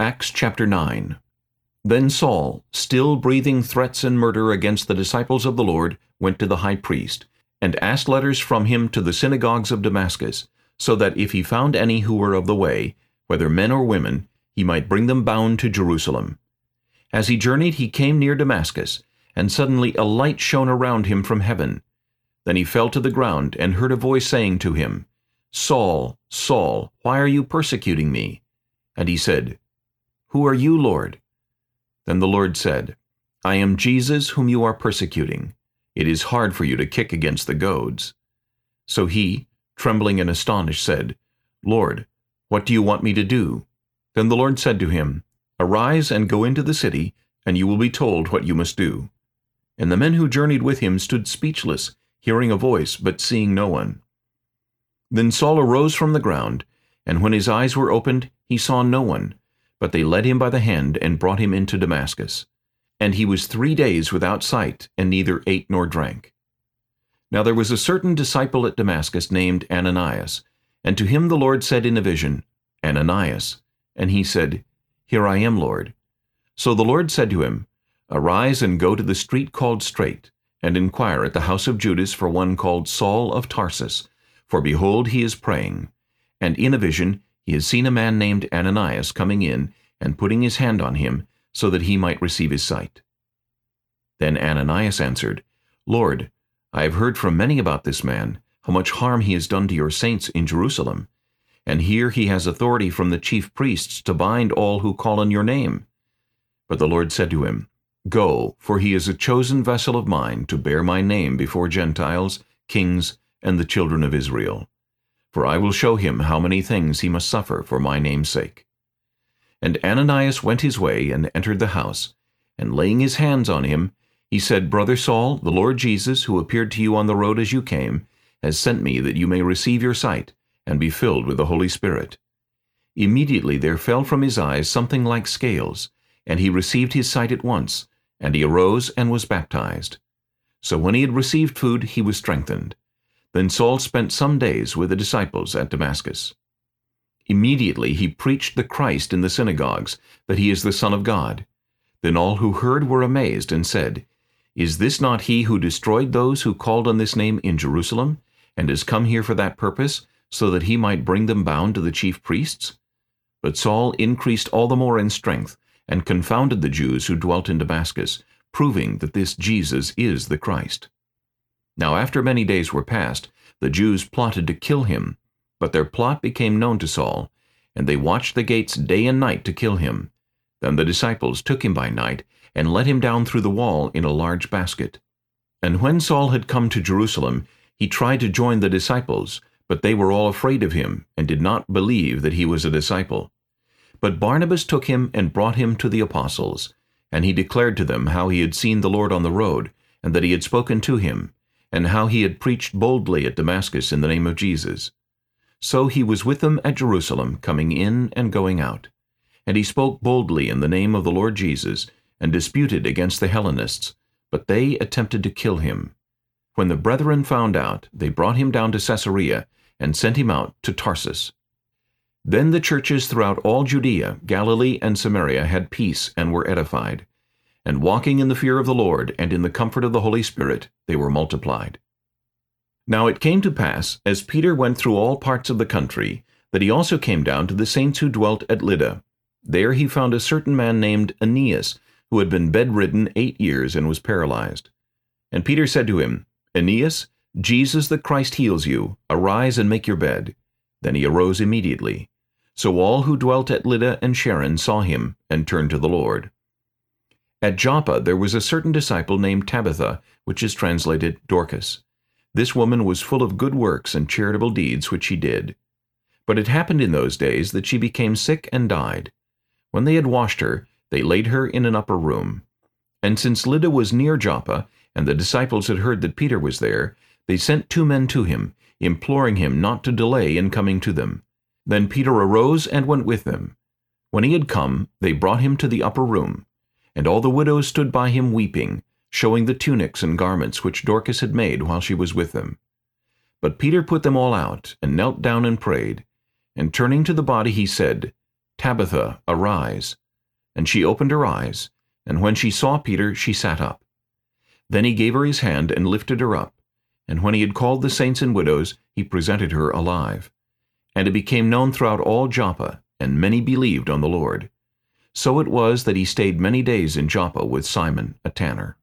Acts chapter 9 Then Saul, still breathing threats and murder against the disciples of the Lord, went to the high priest, and asked letters from him to the synagogues of Damascus, so that if he found any who were of the way, whether men or women, he might bring them bound to Jerusalem. As he journeyed he came near Damascus, and suddenly a light shone around him from heaven. Then he fell to the ground, and heard a voice saying to him, Saul, Saul, why are you persecuting me? And he said, who are you, Lord? Then the Lord said, I am Jesus whom you are persecuting. It is hard for you to kick against the goads. So he, trembling and astonished, said, Lord, what do you want me to do? Then the Lord said to him, Arise and go into the city, and you will be told what you must do. And the men who journeyed with him stood speechless, hearing a voice, but seeing no one. Then Saul arose from the ground, and when his eyes were opened, he saw no one, but they led him by the hand and brought him into Damascus. And he was three days without sight, and neither ate nor drank. Now there was a certain disciple at Damascus named Ananias, and to him the Lord said in a vision, Ananias. And he said, Here I am, Lord. So the Lord said to him, Arise and go to the street called Straight, and inquire at the house of Judas for one called Saul of Tarsus, for behold, he is praying. And in a vision he has seen a man named Ananias coming in and putting his hand on him so that he might receive his sight. Then Ananias answered, Lord, I have heard from many about this man, how much harm he has done to your saints in Jerusalem. And here he has authority from the chief priests to bind all who call on your name. But the Lord said to him, Go, for he is a chosen vessel of mine to bear my name before Gentiles, kings, and the children of Israel for I will show him how many things he must suffer for my name's sake. And Ananias went his way and entered the house, and laying his hands on him, he said, Brother Saul, the Lord Jesus, who appeared to you on the road as you came, has sent me that you may receive your sight, and be filled with the Holy Spirit. Immediately there fell from his eyes something like scales, and he received his sight at once, and he arose and was baptized. So when he had received food, he was strengthened. Then Saul spent some days with the disciples at Damascus. Immediately he preached the Christ in the synagogues, that he is the Son of God. Then all who heard were amazed and said, Is this not he who destroyed those who called on this name in Jerusalem, and has come here for that purpose, so that he might bring them bound to the chief priests? But Saul increased all the more in strength, and confounded the Jews who dwelt in Damascus, proving that this Jesus is the Christ. Now after many days were past, the Jews plotted to kill him, but their plot became known to Saul, and they watched the gates day and night to kill him. Then the disciples took him by night, and let him down through the wall in a large basket. And when Saul had come to Jerusalem, he tried to join the disciples, but they were all afraid of him, and did not believe that he was a disciple. But Barnabas took him and brought him to the apostles, and he declared to them how he had seen the Lord on the road, and that he had spoken to him, and how he had preached boldly at Damascus in the name of Jesus. So he was with them at Jerusalem, coming in and going out. And he spoke boldly in the name of the Lord Jesus, and disputed against the Hellenists, but they attempted to kill him. When the brethren found out, they brought him down to Caesarea, and sent him out to Tarsus. Then the churches throughout all Judea, Galilee, and Samaria had peace and were edified and walking in the fear of the Lord and in the comfort of the Holy Spirit, they were multiplied. Now it came to pass, as Peter went through all parts of the country, that he also came down to the saints who dwelt at Lydda. There he found a certain man named Aeneas, who had been bedridden eight years and was paralyzed. And Peter said to him, Aeneas, Jesus the Christ heals you. Arise and make your bed. Then he arose immediately. So all who dwelt at Lydda and Sharon saw him, and turned to the Lord. At Joppa there was a certain disciple named Tabitha, which is translated Dorcas. This woman was full of good works and charitable deeds which she did. But it happened in those days that she became sick and died. When they had washed her, they laid her in an upper room. And since Lydda was near Joppa, and the disciples had heard that Peter was there, they sent two men to him, imploring him not to delay in coming to them. Then Peter arose and went with them. When he had come, they brought him to the upper room. And all the widows stood by him weeping, showing the tunics and garments which Dorcas had made while she was with them. But Peter put them all out, and knelt down and prayed. And turning to the body he said, Tabitha, arise. And she opened her eyes, and when she saw Peter, she sat up. Then he gave her his hand and lifted her up. And when he had called the saints and widows, he presented her alive. And it became known throughout all Joppa, and many believed on the Lord. So it was that he stayed many days in Joppa with Simon, a tanner.